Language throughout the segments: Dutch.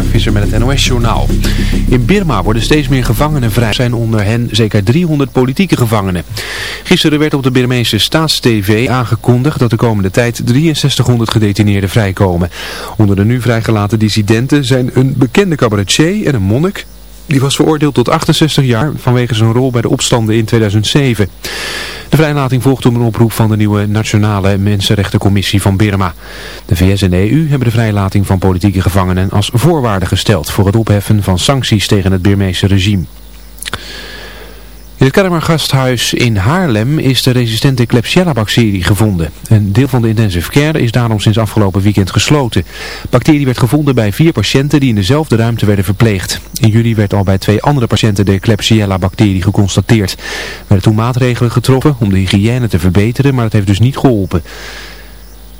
Mark Visser met het NOS-journaal. In Birma worden steeds meer gevangenen vrij. zijn onder hen zeker 300 politieke gevangenen. Gisteren werd op de Birmeese Staatstv aangekondigd dat de komende tijd 6300 gedetineerden vrijkomen. Onder de nu vrijgelaten dissidenten zijn een bekende cabaretier en een monnik die was veroordeeld tot 68 jaar vanwege zijn rol bij de opstanden in 2007. De vrijlating volgt op een oproep van de nieuwe Nationale Mensenrechtencommissie van Birma. De VS en de EU hebben de vrijlating van politieke gevangenen als voorwaarde gesteld voor het opheffen van sancties tegen het Birmeese regime. In het Karmer-gasthuis in Haarlem is de resistente Klebsiella-bacterie gevonden. Een deel van de intensive care is daarom sinds afgelopen weekend gesloten. De bacterie werd gevonden bij vier patiënten die in dezelfde ruimte werden verpleegd. In juli werd al bij twee andere patiënten de Klebsiella-bacterie geconstateerd. Er werden toen maatregelen getroffen om de hygiëne te verbeteren, maar het heeft dus niet geholpen.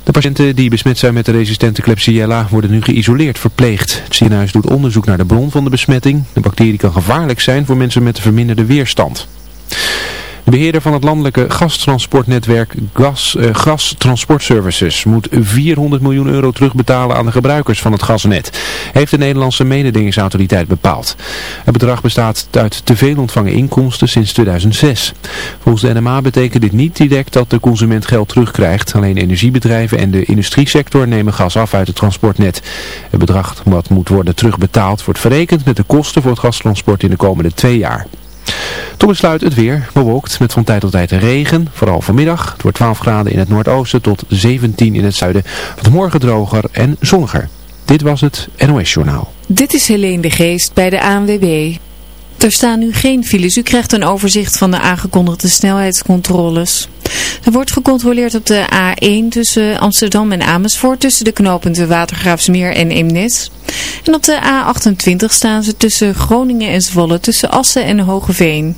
De patiënten die besmet zijn met de resistente Klebsiella worden nu geïsoleerd verpleegd. Het ziekenhuis doet onderzoek naar de bron van de besmetting. De bacterie kan gevaarlijk zijn voor mensen met verminderde weerstand. De beheerder van het landelijke gastransportnetwerk Gas, uh, Gas Transport Services moet 400 miljoen euro terugbetalen aan de gebruikers van het gasnet, heeft de Nederlandse mededingingsautoriteit bepaald. Het bedrag bestaat uit te veel ontvangen inkomsten sinds 2006. Volgens de NMA betekent dit niet direct dat de consument geld terugkrijgt. Alleen energiebedrijven en de industriesector nemen gas af uit het transportnet. Het bedrag wat moet worden terugbetaald wordt verrekend met de kosten voor het gastransport in de komende twee jaar. Tot besluit het weer, bewolkt met van tijd tot tijd regen, vooral vanmiddag. Het wordt 12 graden in het noordoosten tot 17 in het zuiden. Wat morgen droger en zonniger. Dit was het NOS Journaal. Dit is Helene de Geest bij de ANWB. Er staan nu geen files. U krijgt een overzicht van de aangekondigde snelheidscontroles. Er wordt gecontroleerd op de A1 tussen Amsterdam en Amersfoort, tussen de knooppunten Watergraafsmeer en Eemnes. En op de A28 staan ze tussen Groningen en Zwolle, tussen Assen en Hogeveen.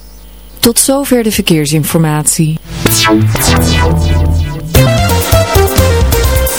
Tot zover de verkeersinformatie.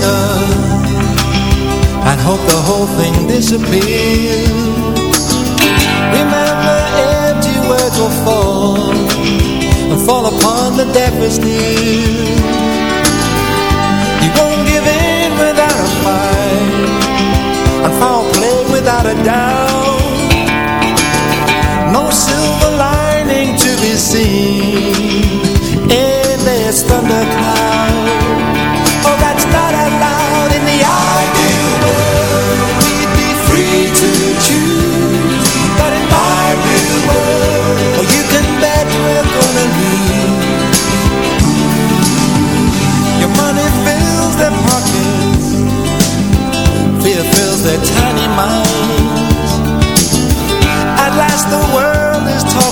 point and hope the whole thing disappears. Remember, empty words will fall and fall upon the deafest ear.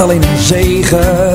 alleen een zegen.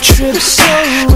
trip so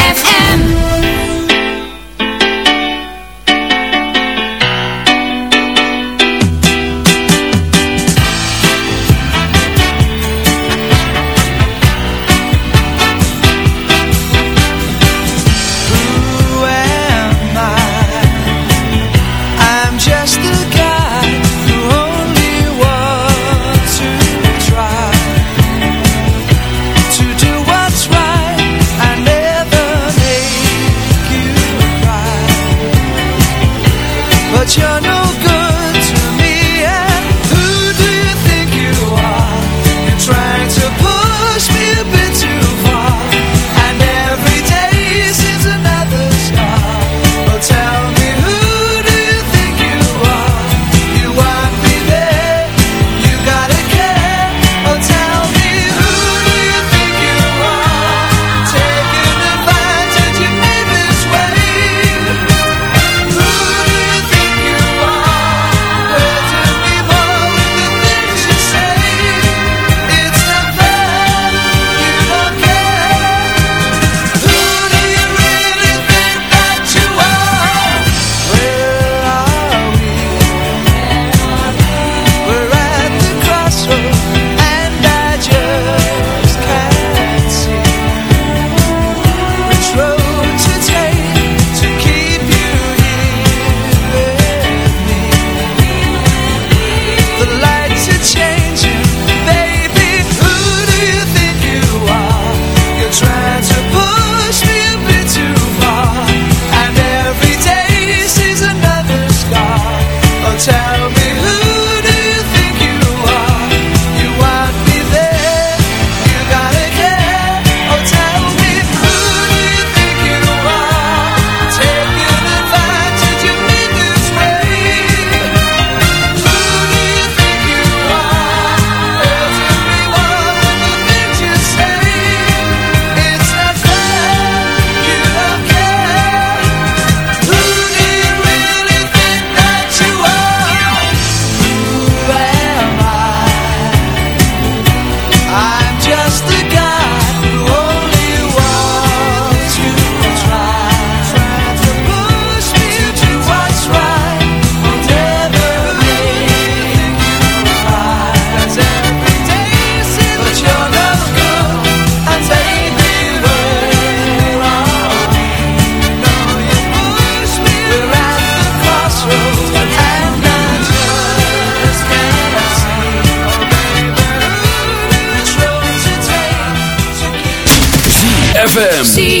see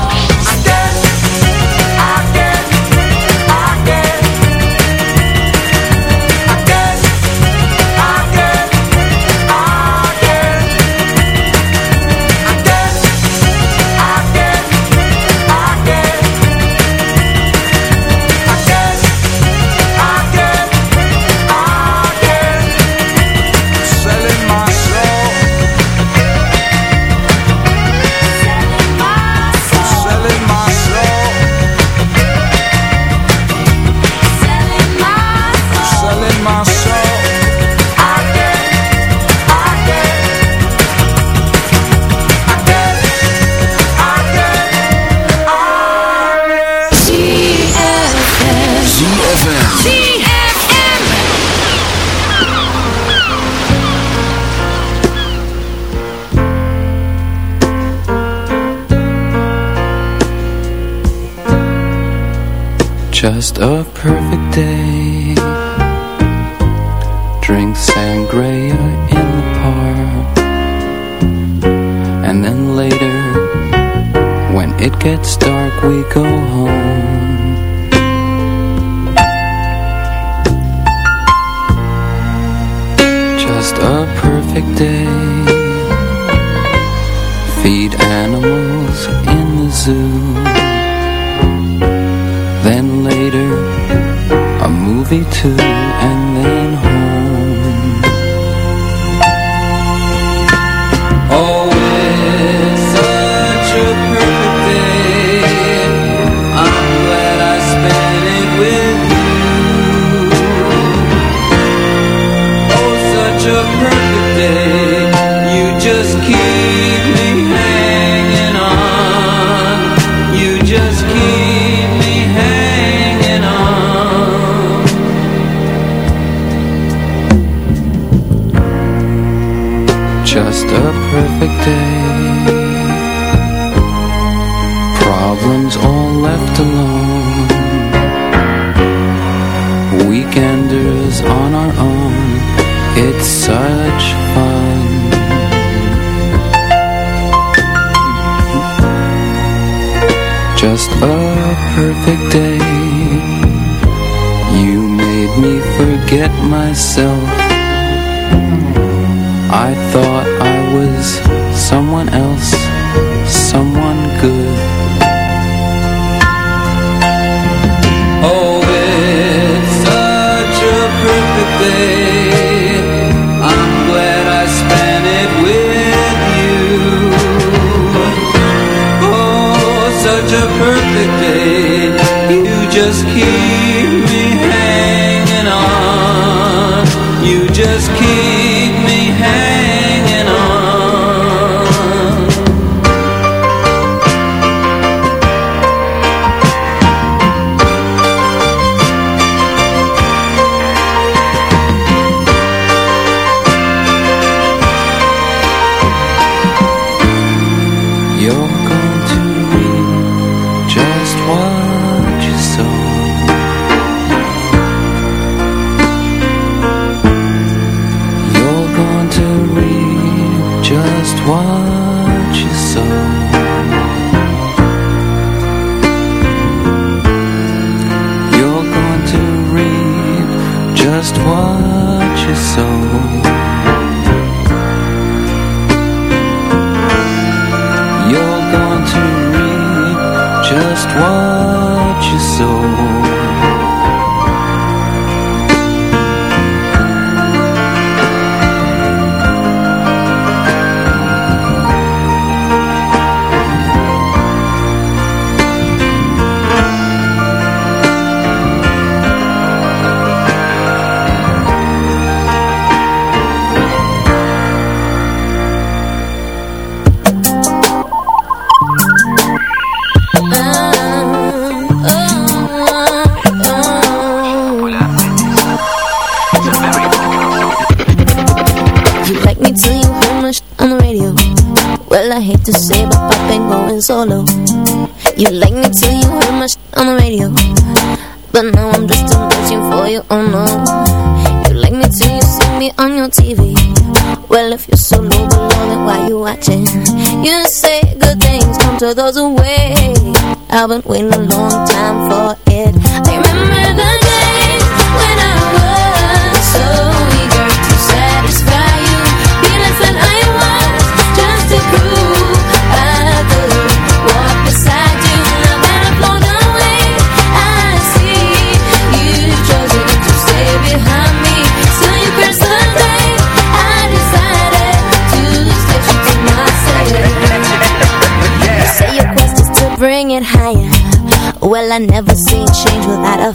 just keep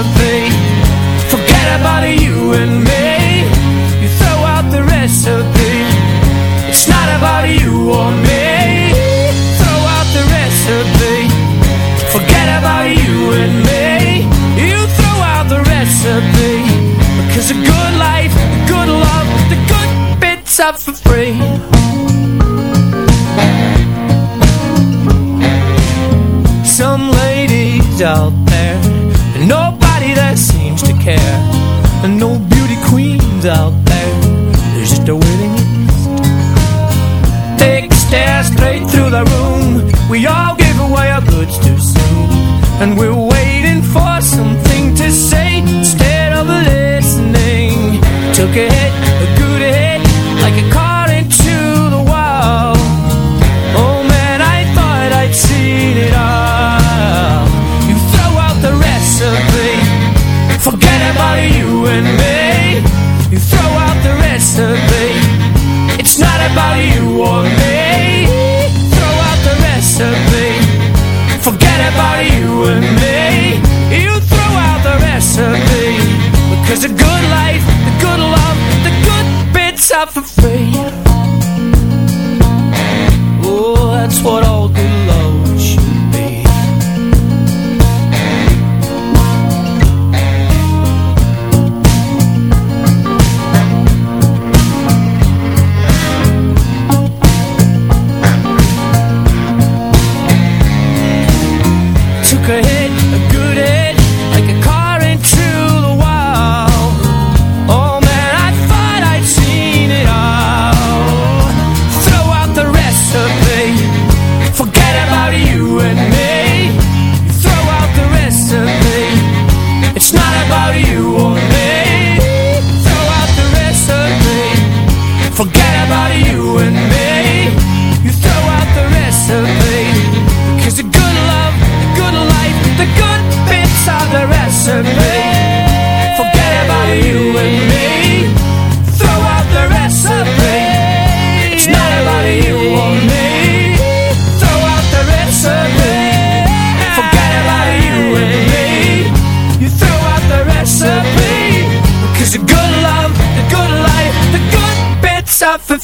Forget about you and me. You throw out the recipe. It's not about you or me. Throw out the recipe. Forget about you and me. You throw out the recipe. Because a good life, a good love The good bits up for free. Some ladies out care. And no beauty queens out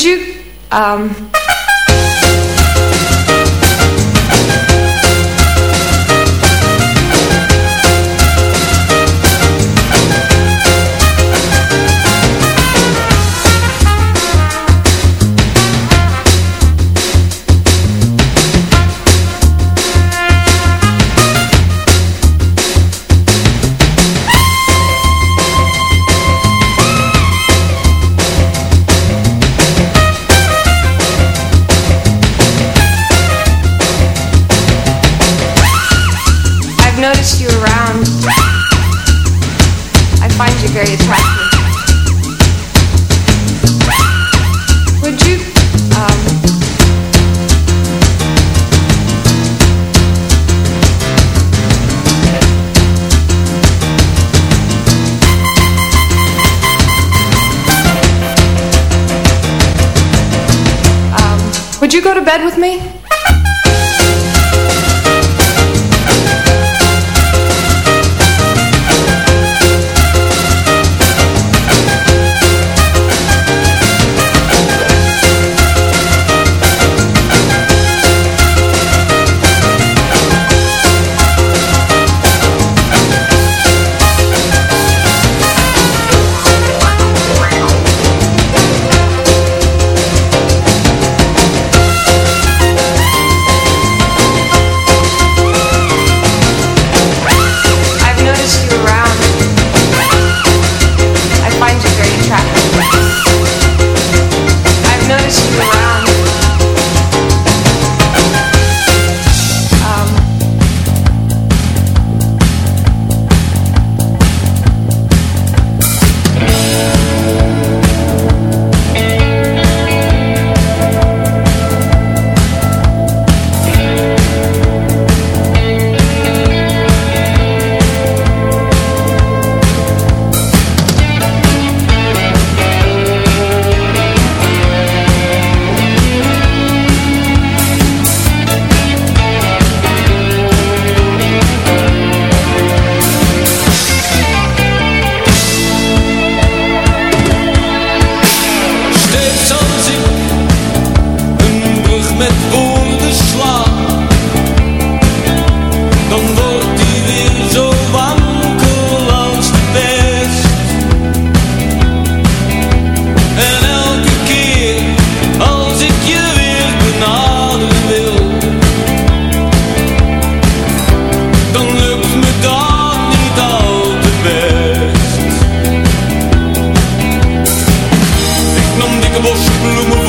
Would you um, to bed with me? plumón.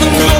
the road.